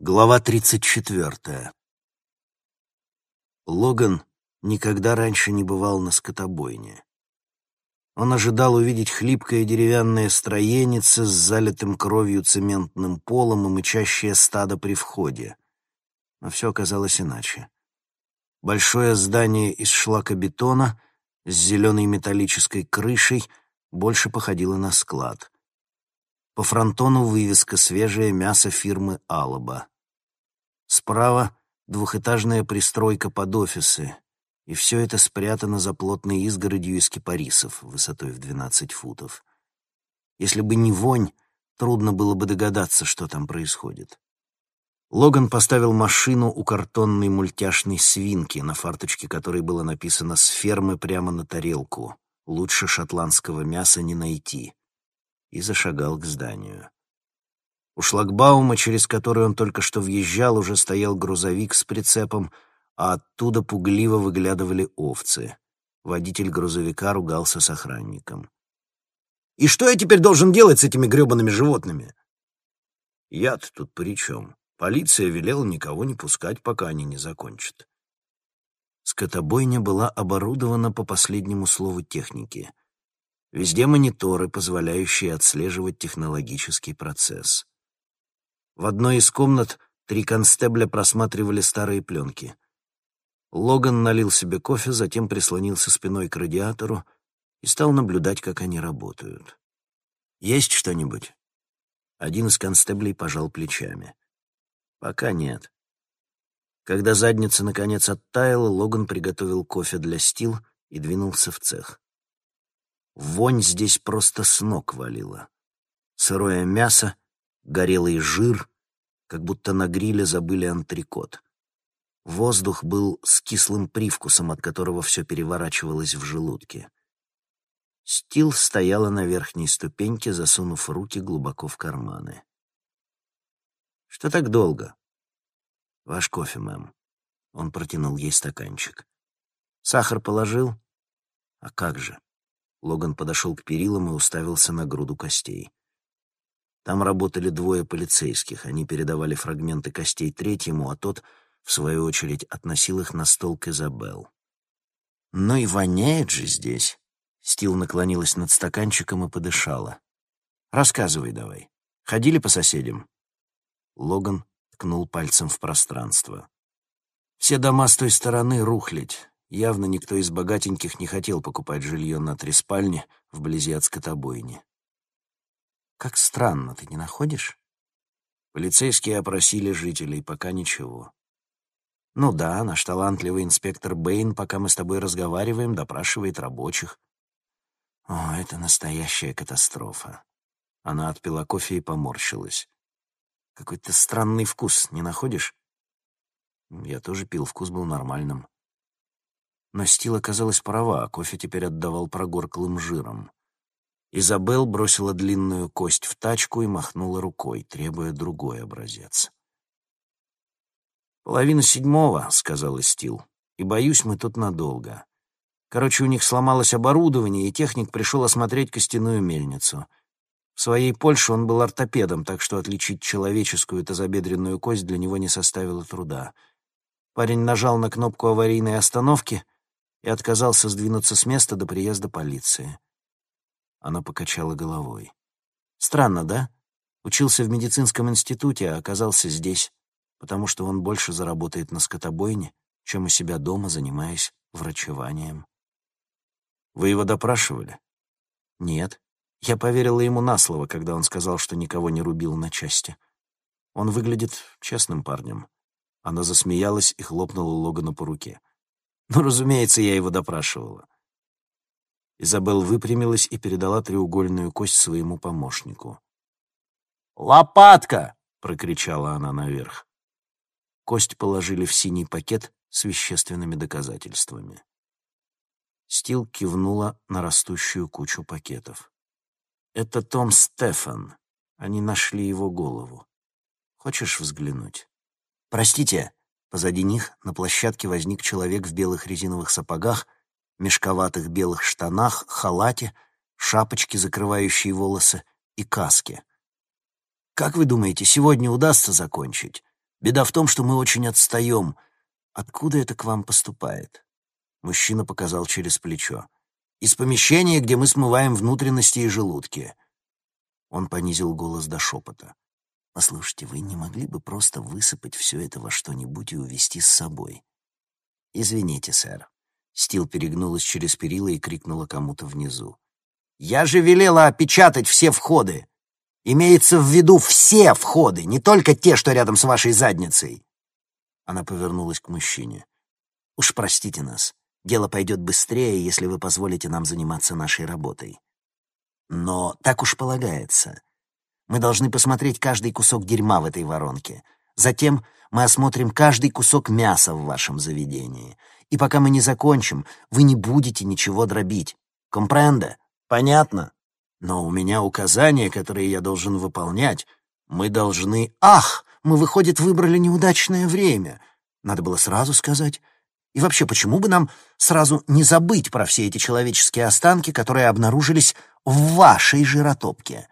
Глава 34. Логан никогда раньше не бывал на скотобойне. Он ожидал увидеть хлипкое деревянное строенице с залитым кровью цементным полом и мычащее стадо при входе. Но все оказалось иначе. Большое здание из шлакобетона с зеленой металлической крышей больше походило на склад — по фронтону вывеска «Свежее мясо фирмы Алаба». Справа двухэтажная пристройка под офисы, и все это спрятано за плотной изгородью из кипарисов высотой в 12 футов. Если бы не вонь, трудно было бы догадаться, что там происходит. Логан поставил машину у картонной мультяшной свинки, на фарточке которой было написано «С фермы прямо на тарелку. Лучше шотландского мяса не найти» и зашагал к зданию. У шлагбаума, через который он только что въезжал, уже стоял грузовик с прицепом, а оттуда пугливо выглядывали овцы. Водитель грузовика ругался с охранником. «И что я теперь должен делать с этими гребаными животными?» «Я-то тут при чем? Полиция велела никого не пускать, пока они не закончат». Скотобойня была оборудована по последнему слову техники — Везде мониторы, позволяющие отслеживать технологический процесс. В одной из комнат три констебля просматривали старые пленки. Логан налил себе кофе, затем прислонился спиной к радиатору и стал наблюдать, как они работают. «Есть что-нибудь?» Один из констеблей пожал плечами. «Пока нет». Когда задница наконец оттаяла, Логан приготовил кофе для стил и двинулся в цех. Вонь здесь просто с ног валила. Сырое мясо, горелый жир, как будто на гриле забыли антрикот. Воздух был с кислым привкусом, от которого все переворачивалось в желудке. Стил стояла на верхней ступеньке, засунув руки глубоко в карманы. «Что так долго?» «Ваш кофе, мэм». Он протянул ей стаканчик. «Сахар положил?» «А как же?» Логан подошел к перилам и уставился на груду костей. Там работали двое полицейских. Они передавали фрагменты костей третьему, а тот, в свою очередь, относил их на стол к Изабел. «Ну и воняет же здесь!» Стил наклонилась над стаканчиком и подышала. «Рассказывай давай. Ходили по соседям?» Логан ткнул пальцем в пространство. «Все дома с той стороны рухлядь. Явно никто из богатеньких не хотел покупать жилье на три спальни вблизи от скотобойни. Как странно, ты не находишь? Полицейские опросили жителей, пока ничего. Ну да, наш талантливый инспектор Бэйн, пока мы с тобой разговариваем, допрашивает рабочих. О, это настоящая катастрофа. Она отпила кофе и поморщилась. Какой-то странный вкус, не находишь? Я тоже пил, вкус был нормальным. Но Стил оказалась права, а кофе теперь отдавал прогорклым жиром. Изабел бросила длинную кость в тачку и махнула рукой, требуя другой образец. «Половина седьмого», — сказал Стил, — «и боюсь, мы тут надолго. Короче, у них сломалось оборудование, и техник пришел осмотреть костяную мельницу. В своей Польше он был ортопедом, так что отличить человеческую тазобедренную кость для него не составило труда. Парень нажал на кнопку аварийной остановки — и отказался сдвинуться с места до приезда полиции. Она покачала головой. «Странно, да? Учился в медицинском институте, а оказался здесь, потому что он больше заработает на скотобойне, чем у себя дома, занимаясь врачеванием». «Вы его допрашивали?» «Нет. Я поверила ему на слово, когда он сказал, что никого не рубил на части. Он выглядит честным парнем». Она засмеялась и хлопнула Логана по руке. Ну, разумеется, я его допрашивала. Изабелл выпрямилась и передала треугольную кость своему помощнику. «Лопатка!» — прокричала она наверх. Кость положили в синий пакет с вещественными доказательствами. Стил кивнула на растущую кучу пакетов. «Это Том Стефан. Они нашли его голову. Хочешь взглянуть?» «Простите», Позади них на площадке возник человек в белых резиновых сапогах, мешковатых белых штанах, халате, шапочке, закрывающей волосы, и каске. «Как вы думаете, сегодня удастся закончить? Беда в том, что мы очень отстаем. Откуда это к вам поступает?» Мужчина показал через плечо. «Из помещения, где мы смываем внутренности и желудки». Он понизил голос до шепота. «Послушайте, вы не могли бы просто высыпать все это во что-нибудь и увезти с собой?» «Извините, сэр». Стил перегнулась через перила и крикнула кому-то внизу. «Я же велела опечатать все входы! Имеется в виду все входы, не только те, что рядом с вашей задницей!» Она повернулась к мужчине. «Уж простите нас. Дело пойдет быстрее, если вы позволите нам заниматься нашей работой. Но так уж полагается. Мы должны посмотреть каждый кусок дерьма в этой воронке. Затем мы осмотрим каждый кусок мяса в вашем заведении. И пока мы не закончим, вы не будете ничего дробить. Компренде? Понятно? Но у меня указания, которые я должен выполнять. Мы должны... Ах, мы, выходит, выбрали неудачное время. Надо было сразу сказать. И вообще, почему бы нам сразу не забыть про все эти человеческие останки, которые обнаружились в вашей жиротопке?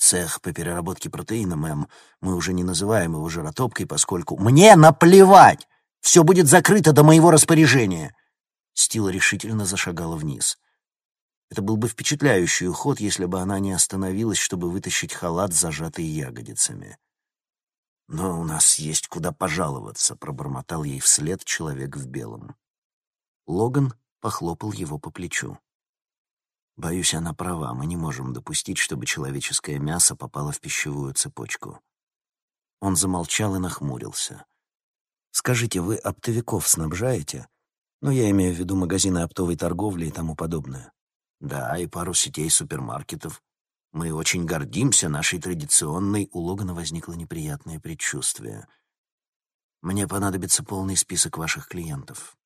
Цех по переработке протеина, мэм, мы уже не называем его жиротопкой, поскольку... Мне наплевать! Все будет закрыто до моего распоряжения!» Стила решительно зашагала вниз. Это был бы впечатляющий уход, если бы она не остановилась, чтобы вытащить халат, зажатый ягодицами. «Но у нас есть куда пожаловаться», — пробормотал ей вслед человек в белом. Логан похлопал его по плечу. Боюсь, она права. Мы не можем допустить, чтобы человеческое мясо попало в пищевую цепочку. Он замолчал и нахмурился. «Скажите, вы оптовиков снабжаете? Ну, я имею в виду магазины оптовой торговли и тому подобное». «Да, и пару сетей супермаркетов. Мы очень гордимся нашей традиционной...» У Логана возникло неприятное предчувствие. «Мне понадобится полный список ваших клиентов.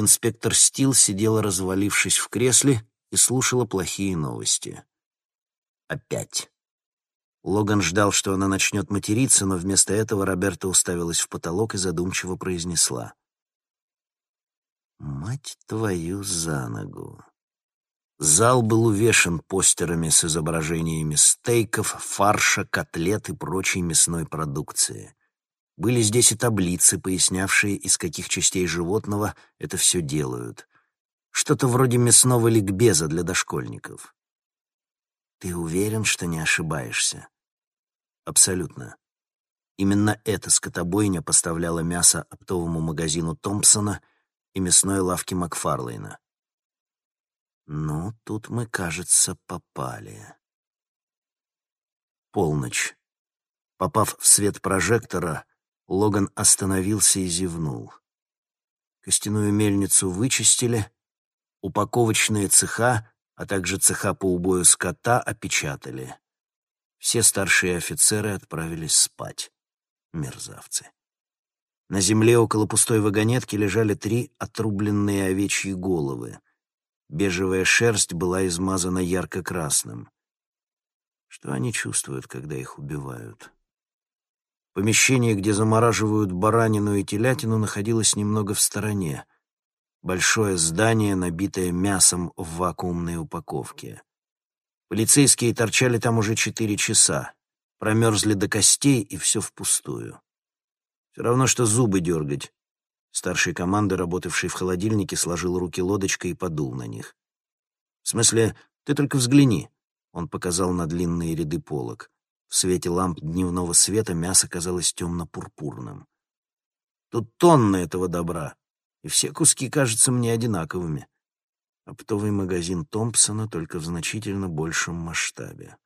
Инспектор Стил сидела, развалившись в кресле, и слушала плохие новости. Опять. Логан ждал, что она начнет материться, но вместо этого Роберта уставилась в потолок и задумчиво произнесла. «Мать твою за ногу!» Зал был увешан постерами с изображениями стейков, фарша, котлет и прочей мясной продукции. Были здесь и таблицы, пояснявшие, из каких частей животного это все делают. Что-то вроде мясного ликбеза для дошкольников. Ты уверен, что не ошибаешься? Абсолютно. Именно эта скотобойня поставляла мясо оптовому магазину Томпсона и мясной лавке Макфарлейна. Ну, тут мы, кажется, попали. Полночь. Попав в свет прожектора, Логан остановился и зевнул. Костяную мельницу вычистили, упаковочные цеха, а также цеха по убою скота опечатали. Все старшие офицеры отправились спать. Мерзавцы. На земле около пустой вагонетки лежали три отрубленные овечьи головы. Бежевая шерсть была измазана ярко-красным. Что они чувствуют, когда их убивают? Помещение, где замораживают баранину и телятину, находилось немного в стороне. Большое здание, набитое мясом в вакуумной упаковке. Полицейские торчали там уже четыре часа. Промерзли до костей, и все впустую. Все равно, что зубы дергать. Старший команды, работавший в холодильнике, сложил руки лодочкой и подул на них. «В смысле, ты только взгляни», — он показал на длинные ряды полок. В свете ламп дневного света мясо казалось темно-пурпурным. Тут тонны этого добра, и все куски кажутся мне одинаковыми. Оптовый магазин Томпсона только в значительно большем масштабе.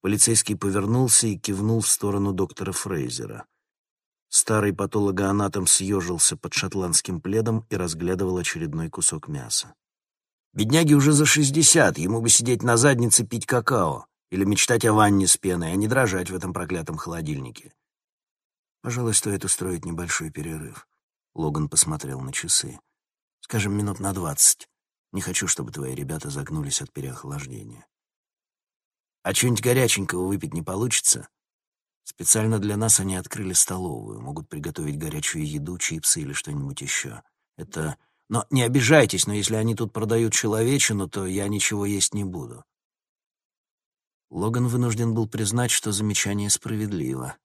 Полицейский повернулся и кивнул в сторону доктора Фрейзера. Старый патологоанатом съежился под шотландским пледом и разглядывал очередной кусок мяса. Бедняге уже за шестьдесят, ему бы сидеть на заднице пить какао. Или мечтать о ванне с пеной, а не дрожать в этом проклятом холодильнике. Пожалуй, стоит устроить небольшой перерыв. Логан посмотрел на часы. Скажем, минут на двадцать. Не хочу, чтобы твои ребята загнулись от переохлаждения. А что-нибудь горяченького выпить не получится? Специально для нас они открыли столовую. Могут приготовить горячую еду, чипсы или что-нибудь еще. Это... Но не обижайтесь, но если они тут продают человечину, то я ничего есть не буду. Логан вынужден был признать, что замечание справедливо.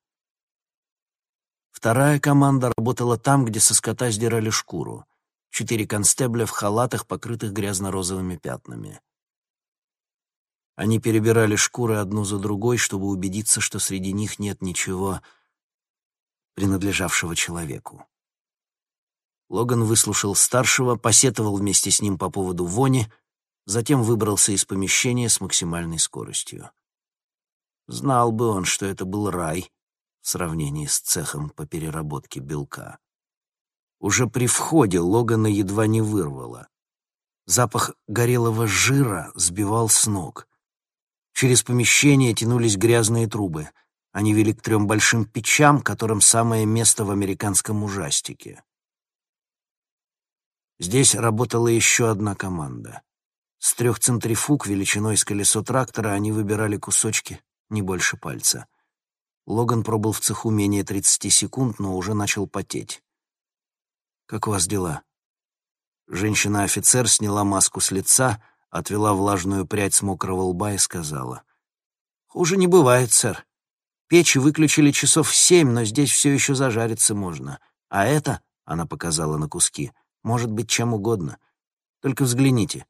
Вторая команда работала там, где со скота сдирали шкуру. Четыре констебля в халатах, покрытых грязно-розовыми пятнами. Они перебирали шкуры одну за другой, чтобы убедиться, что среди них нет ничего, принадлежавшего человеку. Логан выслушал старшего, посетовал вместе с ним по поводу вони, затем выбрался из помещения с максимальной скоростью. Знал бы он, что это был рай в сравнении с цехом по переработке белка. Уже при входе Логана едва не вырвало. Запах горелого жира сбивал с ног. Через помещение тянулись грязные трубы. Они вели к трем большим печам, которым самое место в американском ужастике. Здесь работала еще одна команда. С трех центрифуг величиной с колесо трактора они выбирали кусочки не больше пальца. Логан пробыл в цеху менее 30 секунд, но уже начал потеть. «Как у вас дела?» Женщина-офицер сняла маску с лица, отвела влажную прядь с мокрого лба и сказала. «Хуже не бывает, сэр. Печи выключили часов в семь, но здесь все еще зажариться можно. А это, — она показала на куски, — может быть чем угодно. Только взгляните.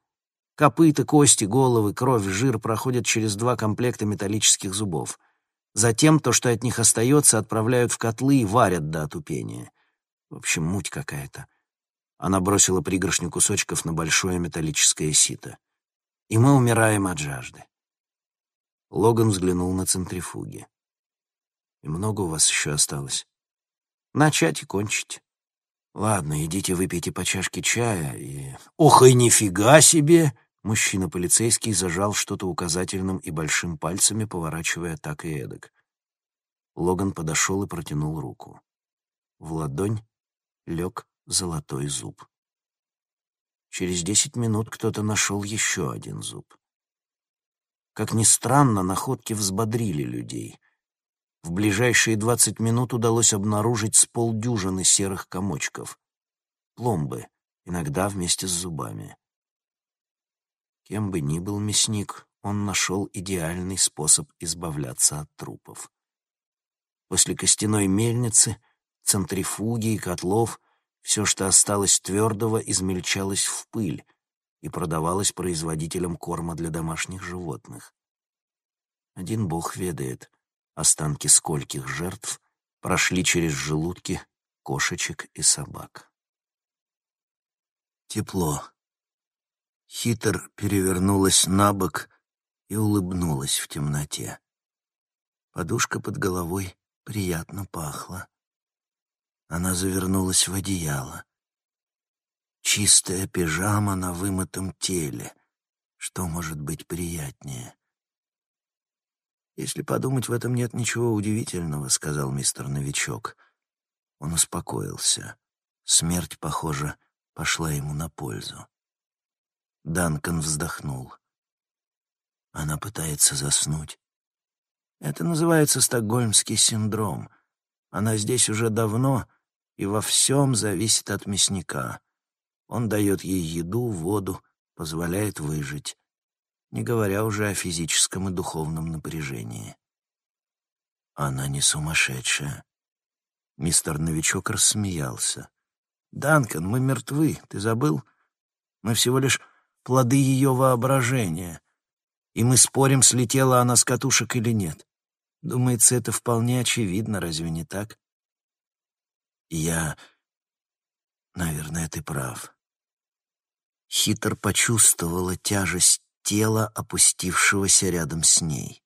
Копыта, кости, головы, кровь, жир проходят через два комплекта металлических зубов. Затем то, что от них остается, отправляют в котлы и варят до отупения. В общем, муть какая-то. Она бросила пригоршню кусочков на большое металлическое сито. И мы умираем от жажды. Логан взглянул на центрифуги. «И много у вас еще осталось?» «Начать и кончить». «Ладно, идите выпейте по чашке чая и...» «Ох, и нифига себе!» Мужчина-полицейский зажал что-то указательным и большим пальцами, поворачивая так и эдак. Логан подошел и протянул руку. В ладонь лег золотой зуб. Через десять минут кто-то нашел еще один зуб. Как ни странно, находки взбодрили людей. В ближайшие двадцать минут удалось обнаружить с полдюжины серых комочков. Пломбы, иногда вместе с зубами. Кем бы ни был мясник, он нашел идеальный способ избавляться от трупов. После костяной мельницы, центрифуги и котлов все, что осталось твердого, измельчалось в пыль и продавалось производителям корма для домашних животных. Один бог ведает, останки скольких жертв прошли через желудки кошечек и собак. Тепло. Хитр перевернулась на бок и улыбнулась в темноте. Подушка под головой приятно пахла. Она завернулась в одеяло. Чистая пижама на вымытом теле. Что может быть приятнее? «Если подумать, в этом нет ничего удивительного», — сказал мистер Новичок. Он успокоился. Смерть, похоже, пошла ему на пользу. Данкан вздохнул. Она пытается заснуть. Это называется стокгольмский синдром. Она здесь уже давно и во всем зависит от мясника. Он дает ей еду, воду, позволяет выжить, не говоря уже о физическом и духовном напряжении. Она не сумасшедшая. Мистер Новичок рассмеялся. «Данкан, мы мертвы, ты забыл? Мы всего лишь плоды ее воображения. И мы спорим, слетела она с катушек или нет. Думается, это вполне очевидно, разве не так? Я... Наверное, ты прав. Хитр почувствовала тяжесть тела, опустившегося рядом с ней.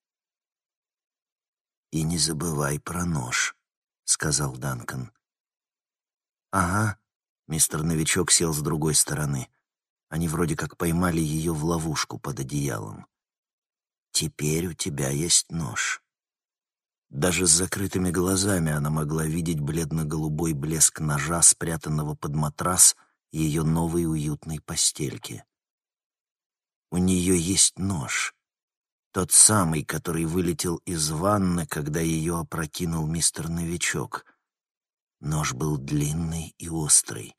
«И не забывай про нож», — сказал Данкан. «Ага», — мистер Новичок сел с другой стороны. Они вроде как поймали ее в ловушку под одеялом. «Теперь у тебя есть нож». Даже с закрытыми глазами она могла видеть бледно-голубой блеск ножа, спрятанного под матрас ее новой уютной постельки. У нее есть нож. Тот самый, который вылетел из ванны, когда ее опрокинул мистер Новичок. Нож был длинный и острый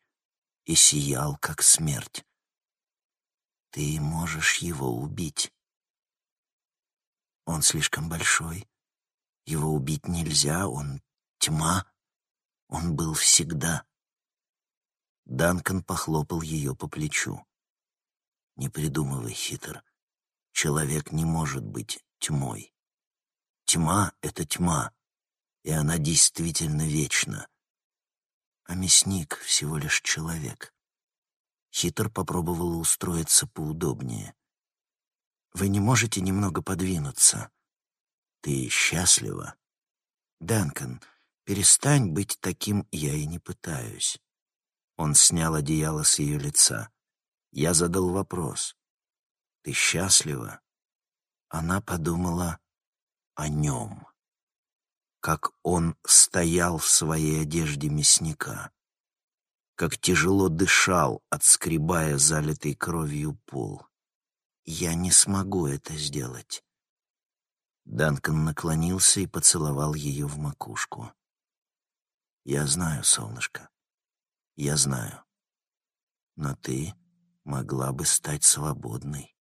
и сиял, как смерть. Ты можешь его убить. Он слишком большой. Его убить нельзя, он тьма. Он был всегда. Данкан похлопал ее по плечу. «Не придумывай, хитр. Человек не может быть тьмой. Тьма — это тьма, и она действительно вечна. А мясник — всего лишь человек». Хитр попробовала устроиться поудобнее. «Вы не можете немного подвинуться?» «Ты счастлива?» «Данкан, перестань быть таким, я и не пытаюсь». Он снял одеяло с ее лица. Я задал вопрос. «Ты счастлива?» Она подумала о нем. Как он стоял в своей одежде мясника. Как тяжело дышал, отскребая залитый кровью пол. «Я не смогу это сделать». Данкан наклонился и поцеловал ее в макушку. «Я знаю, солнышко. Я знаю. Но ты могла бы стать свободной.